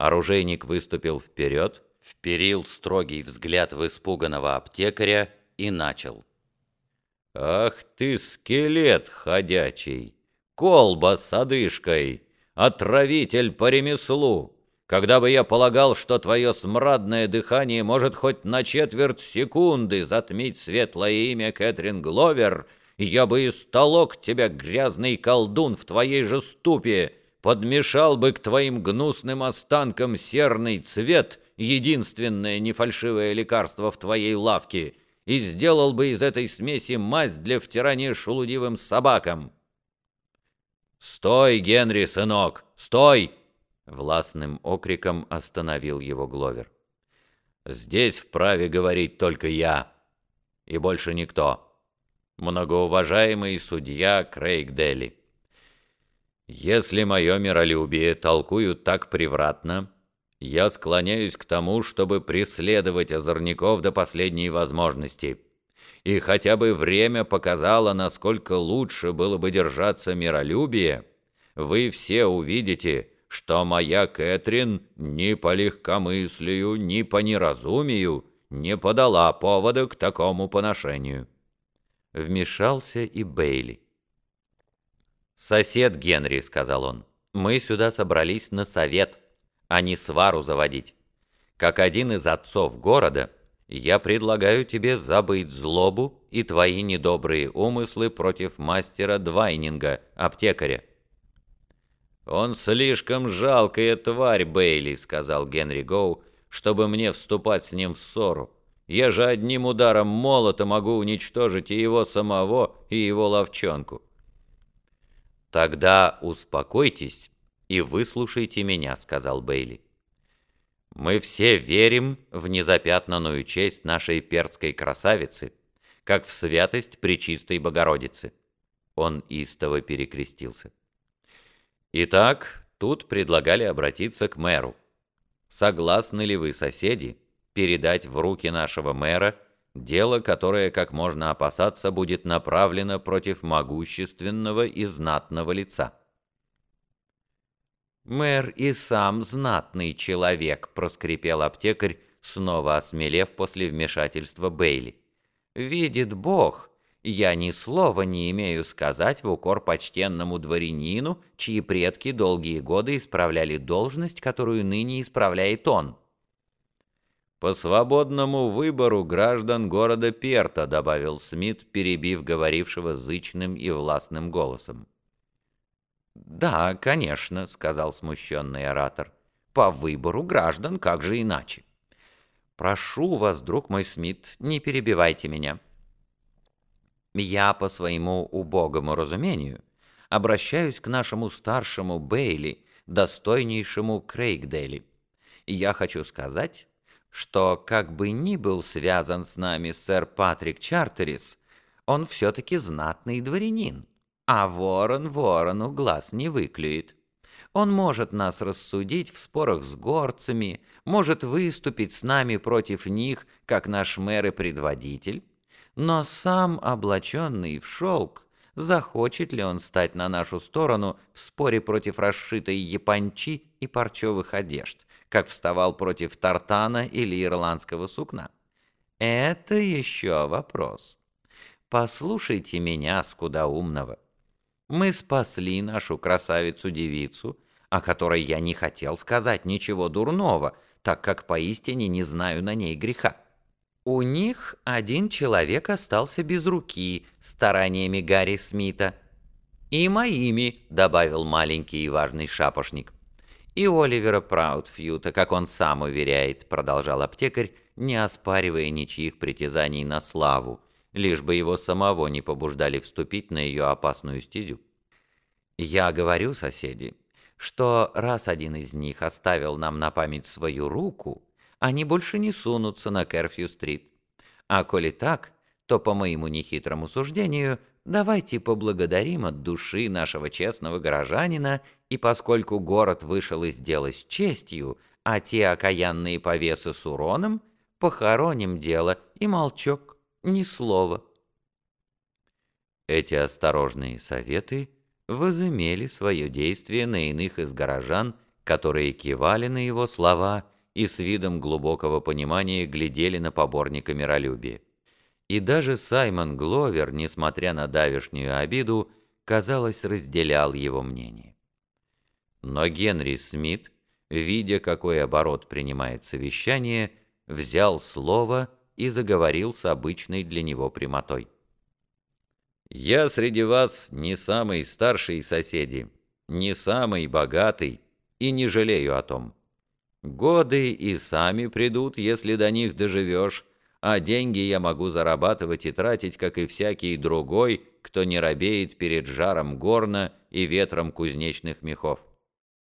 Оружейник выступил вперед, вперил строгий взгляд в испуганного аптекаря и начал. «Ах ты, скелет ходячий! Колба с одышкой! Отравитель по ремеслу! Когда бы я полагал, что твое смрадное дыхание может хоть на четверть секунды затмить светлое имя Кэтрин Гловер, я бы истолок тебя, грязный колдун, в твоей же ступе, подмешал бы к твоим гнусным останкам серный цвет, единственное нефальшивое лекарство в твоей лавке, и сделал бы из этой смеси мазь для втирания шелудивым собакам. «Стой, Генри, сынок, стой!» Властным окриком остановил его Гловер. «Здесь вправе говорить только я, и больше никто. Многоуважаемый судья Крейг Дели. Если мое миролюбие толкуют так превратно, я склоняюсь к тому, чтобы преследовать озорников до последней возможности. И хотя бы время показало, насколько лучше было бы держаться миролюбия, вы все увидите, что моя Кэтрин ни по легкомыслию, ни по неразумию не подала повода к такому поношению. Вмешался и Бейли. «Сосед Генри», — сказал он, — «мы сюда собрались на совет, а не свару заводить. Как один из отцов города, я предлагаю тебе забыть злобу и твои недобрые умыслы против мастера Двайнинга, аптекаря. «Он слишком жалкая тварь, Бейли», — сказал Генри Гоу, «чтобы мне вступать с ним в ссору. Я же одним ударом молота могу уничтожить и его самого, и его ловчонку». «Тогда успокойтесь и выслушайте меня», — сказал Бейли. «Мы все верим в незапятнанную честь нашей перской красавицы, как в святость Пречистой Богородицы». Он истово перекрестился. Итак, тут предлагали обратиться к мэру. Согласны ли вы, соседи, передать в руки нашего мэра дело, которое, как можно опасаться, будет направлено против могущественного и знатного лица? «Мэр и сам знатный человек», — проскрипел аптекарь, снова осмелев после вмешательства Бейли. «Видит Бог, я ни слова не имею сказать в укор почтенному дворянину, чьи предки долгие годы исправляли должность, которую ныне исправляет он. «По свободному выбору граждан города Перта», — добавил Смит, перебив говорившего зычным и властным голосом. «Да, конечно», — сказал смущенный оратор. «По выбору граждан, как же иначе?» «Прошу вас, друг мой Смит, не перебивайте меня». Я по своему убогому разумению обращаюсь к нашему старшему Бейли, достойнейшему Крейгдейли. Я хочу сказать, что как бы ни был связан с нами сэр Патрик Чартерис, он все-таки знатный дворянин, а ворон ворону глаз не выклюет. Он может нас рассудить в спорах с горцами, может выступить с нами против них, как наш мэр и предводитель, но сам облаченный в шелк, захочет ли он стать на нашу сторону в споре против расшитой япончи и парчевых одежд, как вставал против тартана или ирландского сукна? Это еще вопрос. Послушайте меня, скудоумного. Мы спасли нашу красавицу-девицу, о которой я не хотел сказать ничего дурного, так как поистине не знаю на ней греха. У них один человек остался без руки стараниями Гарри Смита. «И моими», — добавил маленький и важный шапошник. «И Оливера Праудфьюта, как он сам уверяет», — продолжал аптекарь, не оспаривая ничьих притязаний на славу, лишь бы его самого не побуждали вступить на ее опасную стезю. «Я говорю, соседи, что раз один из них оставил нам на память свою руку, они больше не сунутся на Керфью-стрит. А коли так, то, по моему нехитрому суждению, давайте поблагодарим от души нашего честного горожанина, и поскольку город вышел из дела с честью, а те окаянные повесы с уроном, похороним дело и молчок, ни слова. Эти осторожные советы возымели свое действие на иных из горожан, которые кивали на его слова и с видом глубокого понимания глядели на поборника миролюбия. И даже Саймон Гловер, несмотря на давешнюю обиду, казалось, разделял его мнение. Но Генри Смит, видя, какой оборот принимает совещание, взял слово и заговорил с обычной для него прямотой. «Я среди вас не самый старший соседи, не самый богатый, и не жалею о том. Годы и сами придут, если до них доживешь, а деньги я могу зарабатывать и тратить, как и всякий другой, кто не робеет перед жаром горна и ветром кузнечных мехов.